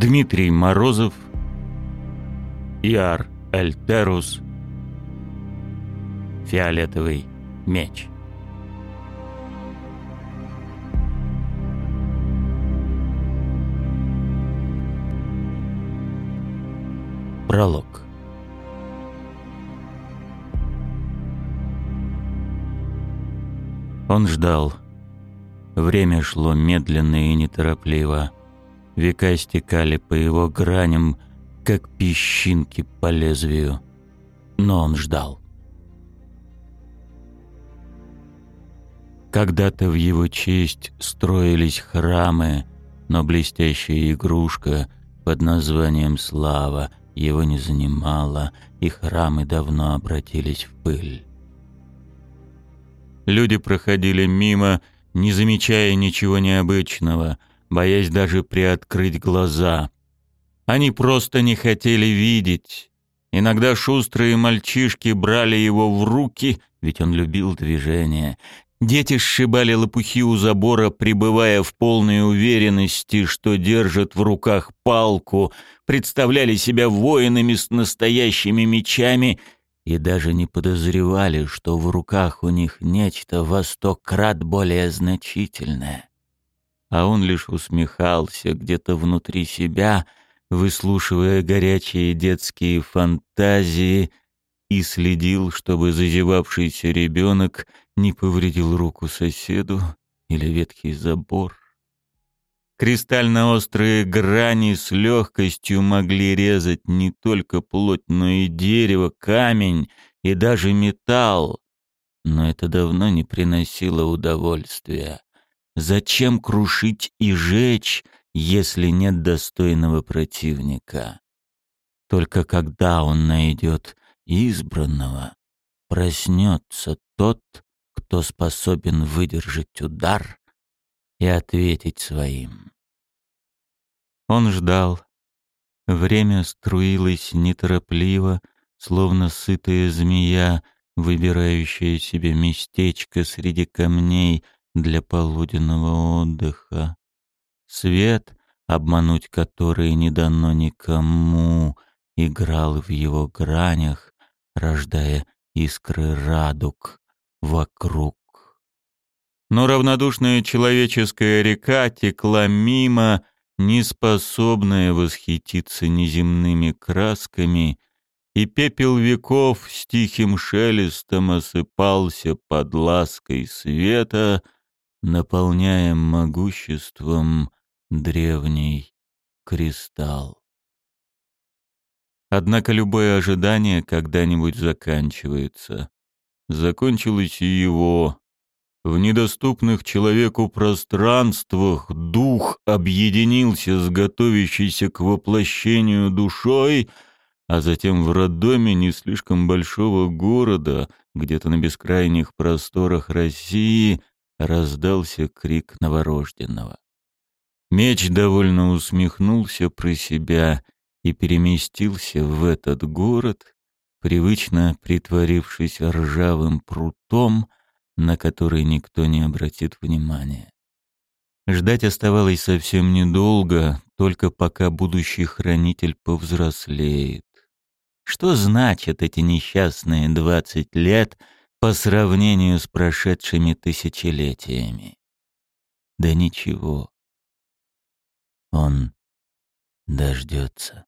Дмитрий Морозов, Иар Эльтерус, Фиолетовый меч. Пролог. Он ждал. Время шло медленно и неторопливо. Века стекали по его граням, как песчинки по лезвию. Но он ждал. Когда-то в его честь строились храмы, но блестящая игрушка под названием «Слава» его не занимала, и храмы давно обратились в пыль. Люди проходили мимо, не замечая ничего необычного, боясь даже приоткрыть глаза. Они просто не хотели видеть. Иногда шустрые мальчишки брали его в руки, ведь он любил движение. Дети сшибали лопухи у забора, пребывая в полной уверенности, что держат в руках палку, представляли себя воинами с настоящими мечами — и даже не подозревали, что в руках у них нечто во сто крат более значительное. А он лишь усмехался где-то внутри себя, выслушивая горячие детские фантазии и следил, чтобы зазевавшийся ребенок не повредил руку соседу или ветхий забор. Кристально-острые грани с легкостью могли резать не только плоть, но и дерево, камень и даже металл. Но это давно не приносило удовольствия. Зачем крушить и жечь, если нет достойного противника? Только когда он найдет избранного, проснется тот, кто способен выдержать удар и ответить своим. Он ждал. Время струилось неторопливо, словно сытая змея, выбирающая себе местечко среди камней для полуденного отдыха. Свет, обмануть который не дано никому, играл в его гранях, рождая искры радуг вокруг но равнодушная человеческая река текла мимо, неспособная восхититься неземными красками, и пепел веков с тихим шелестом осыпался под лаской света, наполняя могуществом древний кристалл. Однако любое ожидание когда-нибудь заканчивается. Закончилось и его, в недоступных человеку пространствах дух объединился с готовящейся к воплощению душой, а затем в роддоме не слишком большого города, где-то на бескрайних просторах России, раздался крик новорожденного. Меч довольно усмехнулся про себя и переместился в этот город, привычно притворившись ржавым прутом — на который никто не обратит внимания. Ждать оставалось совсем недолго, только пока будущий хранитель повзрослеет. Что значат эти несчастные двадцать лет по сравнению с прошедшими тысячелетиями? Да ничего. Он дождется.